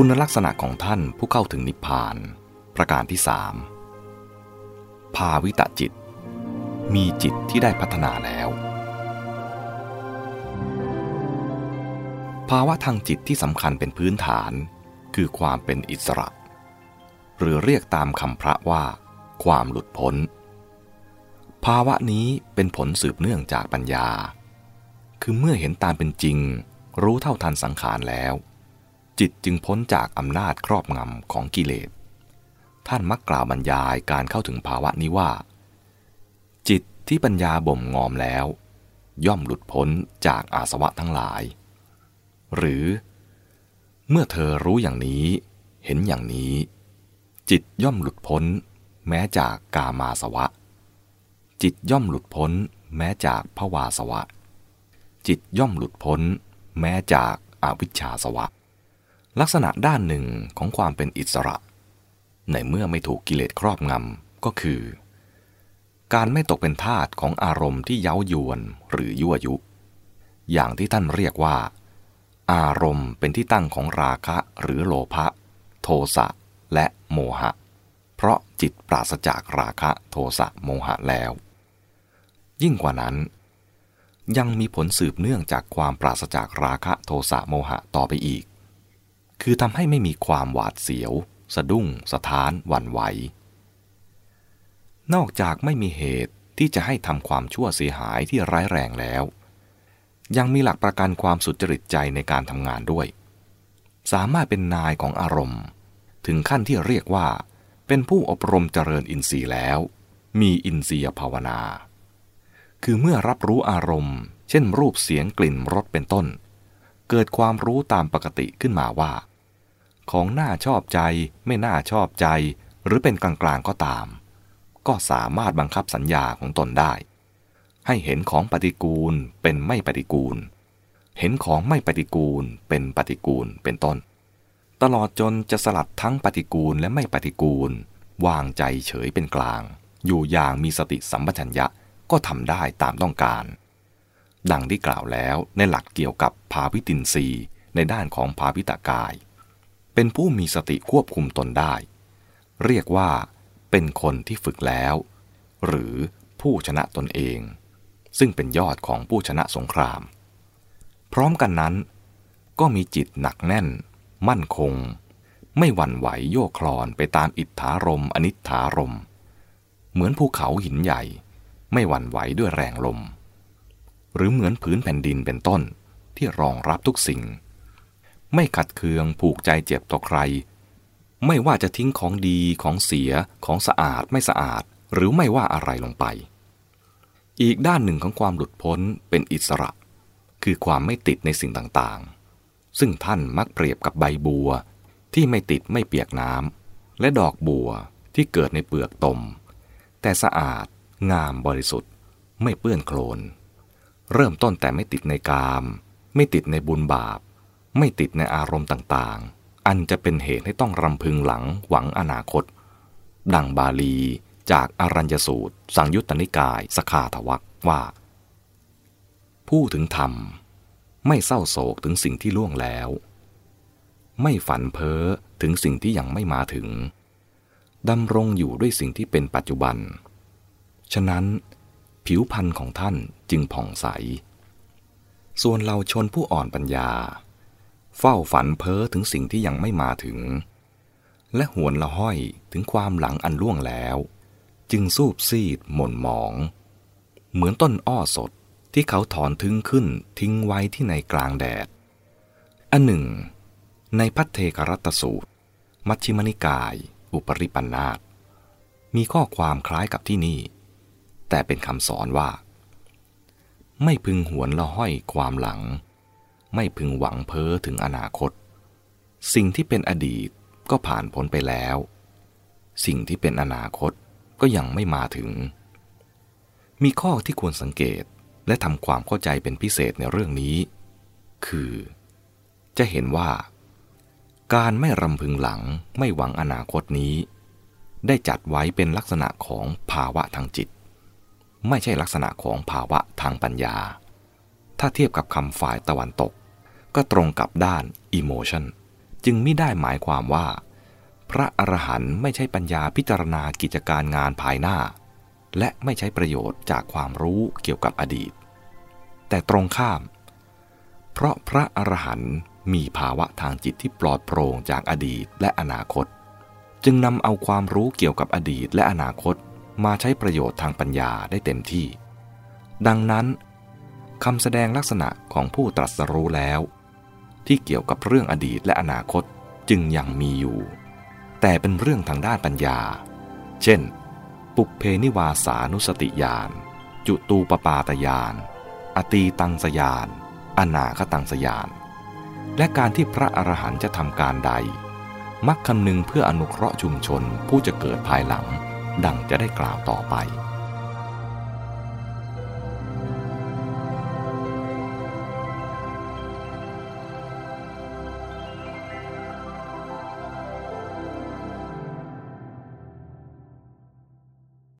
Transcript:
คุณลักษณะของท่านผู้เข้าถึงนิพพาน ประการที่สามภาวิตจิต มีจิตที่ได้พัฒนาแล้ว ภาวะทางจิตที่สำคัญเป็นพื้นฐาน คือความเป็นอิสระ หรือเรียกตามคำพระว่า ความหลุดพ้น ภาวะนี้เป็นผลสืบเนื่องจากปัญญา คือเมื่อเห็นตามเป็นจริง รู้เท่าทันสังขารแล้ว จิตจึงพ้นจากอำนาจครอบงำของกิเลส ท่านมักกล่าวบรรยายการเข้าถึงภาวะนี้ว่า จิตที่ปัญญาบ่มงอมแล้ว ย่อมหลุดพ้นจากอาสวะทั้งหลาย หรือ เมื่อเธอรู้อย่างนี้ เห็นอย่างนี้ จิตย่อมหลุดพ้น แม้จากกามาสวะ จิตย่อมหลุดพ้น แม้จากภวาสวะ จิตย่อมหลุดพ้น แม้จากอาวิชชาสวะ ลักษณะด้านหนึ่งของความเป็นอิสระ ในเมื่อไม่ถูกกิเลสครอบงำก็คือ การไม่ตกเป็นทาสของอารมณ์ที่เย้ายวนหรือยั่วยุ อย่างที่ท่านเรียกว่า อารมณ์เป็นที่ตั้งของราคะหรือโลภะ โทสะและโมหะ เพราะจิตปราศจากราคะโทสะโมหะแล้ว ยิ่งกว่านั้น ยังมีผลสืบเนื่องจากความปราศจากราคะโทสะโมหะต่อไปอีก คือทำให้ไม่มีความหวาดเสียว สะดุ้ง สะท้านหวั่นไหว นอกจากไม่มีเหตุที่จะให้ทำความชั่วเสียหายที่ร้ายแรงแล้ว ยังมีหลักประกันความสุจริตใจในการทำงานด้วย สามารถเป็นนายของอารมณ์ ถึงขั้นที่เรียกว่า เป็นผู้อบรมเจริญอินทรีย์แล้ว มีอินทรียภาวนา คือเมื่อรับรู้อารมณ์ เช่น รูปเสียงกลิ่นรสเป็นต้น เกิดความรู้ตามปกติขึ้นมาว่า ของน่าชอบใจไม่น่าชอบใจ หรือเป็นกลางๆก็ตาม ก็สามารถบังคับสัญญาของตนได้ ให้เห็นของปฏิกูลเป็นไม่ปฏิกูล เห็นของไม่ปฏิกูลเป็นปฏิกูลเป็นต้น ตลอดจนจะสลัดทั้งปฏิกูลและไม่ปฏิกูล วางใจเฉยเป็นกลาง อยู่อย่างมีสติสัมปชัญญะก็ทำได้ตามต้องการ ดังที่กล่าวแล้วในหลักเกี่ยวกับภาวิตินรีในด้านของภาวิตากาย เป็นผู้มีสติควบคุมตนได้ เรียกว่า เป็นคนที่ฝึกแล้ว หรือผู้ชนะตนเอง ซึ่งเป็นยอดของผู้ชนะสงคราม พร้อมกันนั้น ก็มีจิตหนักแน่น มั่นคง ไม่หวั่นไหวโยกคลอนไปตามอิทธารมอนิธารม เหมือนภูเขาหินใหญ่ ไม่หวั่นไหวด้วยแรงลม หรือเหมือนผืนแผ่นดินเป็นต้นที่รองรับทุกสิ่ง ไม่ขัดเคืองผูกใจเจ็บต่อใคร ไม่ว่าจะทิ้งของดีของเสียของสะอาดไม่สะอาด หรือไม่ว่าอะไรลงไป อีกด้านหนึ่งของความหลุดพ้นเป็นอิสระ คือความไม่ติดในสิ่งต่างๆ ซึ่งท่านมักเปรียบกับใบบัว ที่ไม่ติดไม่เปียกน้ำและดอกบัวที่เกิดในเปลือกตม แต่สะอาด งามบริสุทธิ์ ไม่เปื้อนโคลนเริ่มต้นแต่ไม่ติดในกาม ไม่ติดในบุญบาป ไม่ติดในอารมณ์ต่างๆ อันจะเป็นเหตุให้ต้องรำพึงหลังหวังอนาคต ดังบาลีจากอรัญญสูตร สังยุตตนิกาย สขาทวักว่า ผู้ถึงธรรม ไม่เศร้าโศกถึงสิ่งที่ล่วงแล้ว ไม่ฝันเพ้อถึงสิ่งที่ยังไม่มาถึงดำรงอยู่ด้วยสิ่งที่เป็นปัจจุบัน ฉะนั้น ผิวพรรณของท่านจึงผ่องใส ส่วนเราชนผู้อ่อนปัญญา เฝ้าฝันเพ้อถึงสิ่งที่ยังไม่มาถึง และหวนละห้อยถึงความหลังอันล่วงแล้ว จึงสูบซีดหม่นหมอง เหมือนต้นอ้อสดที่เขาถอนทึงขึ้นทิ้งไว้ที่ในกลางแดด อันหนึ่ง ในพัทเทกรัตสูตร มัชฌิมนิกาย อุปริปันธาตมีข้อความคล้ายกับที่นี่ แต่เป็นคำสอนว่า ไม่พึงหวนละห้อยความหลัง ไม่พึงหวังเพ้อถึงอนาคต สิ่งที่เป็นอดีตก็ผ่านพ้นไปแล้ว สิ่งที่เป็นอนาคตก็ยังไม่มาถึง มีข้อที่ควรสังเกตและทำความเข้าใจเป็นพิเศษในเรื่องนี้ คือ จะเห็นว่า การไม่รำพึงหลังไม่หวังอนาคตนี้ ได้จัดไว้เป็นลักษณะของภาวะทางจิต ไม่ใช่ลักษณะของภาวะทางปัญญา ถ้าเทียบกับคำฝ่ายตะวันตก ก็ตรงกับด้าน emotion จึงไม่ได้หมายความว่า พระอรหันต์ไม่ใช่ปัญญาพิจารณากิจการงานภายหน้า และไม่ใช้ประโยชน์จากความรู้เกี่ยวกับอดีต แต่ตรงข้าม เพราะพระอรหันต์มีภาวะทางจิตที่ปลอดโปร่งจากอดีตและอนาคต จึงนำเอาความรู้เกี่ยวกับอดีตและอนาคตมาใช้ประโยชน์ทางปัญญาได้เต็มที่ ดังนั้น คำแสดงลักษณะของผู้ตรัสรู้แล้ว ที่เกี่ยวกับเรื่องอดีตและอนาคตจึงยังมีอยู่ แต่เป็นเรื่องทางด้านปัญญา เช่น ปุเพนิวาสานุสติญาณจุตูปปาตญาณอตีตังสยาน อนาคตังสยาน และการที่พระอรหันต์จะทำการใด มักคำนึงเพื่ออนุเคราะห์ชุมชนผู้จะเกิดภายหลัง ดังจะได้กล่าวต่อไป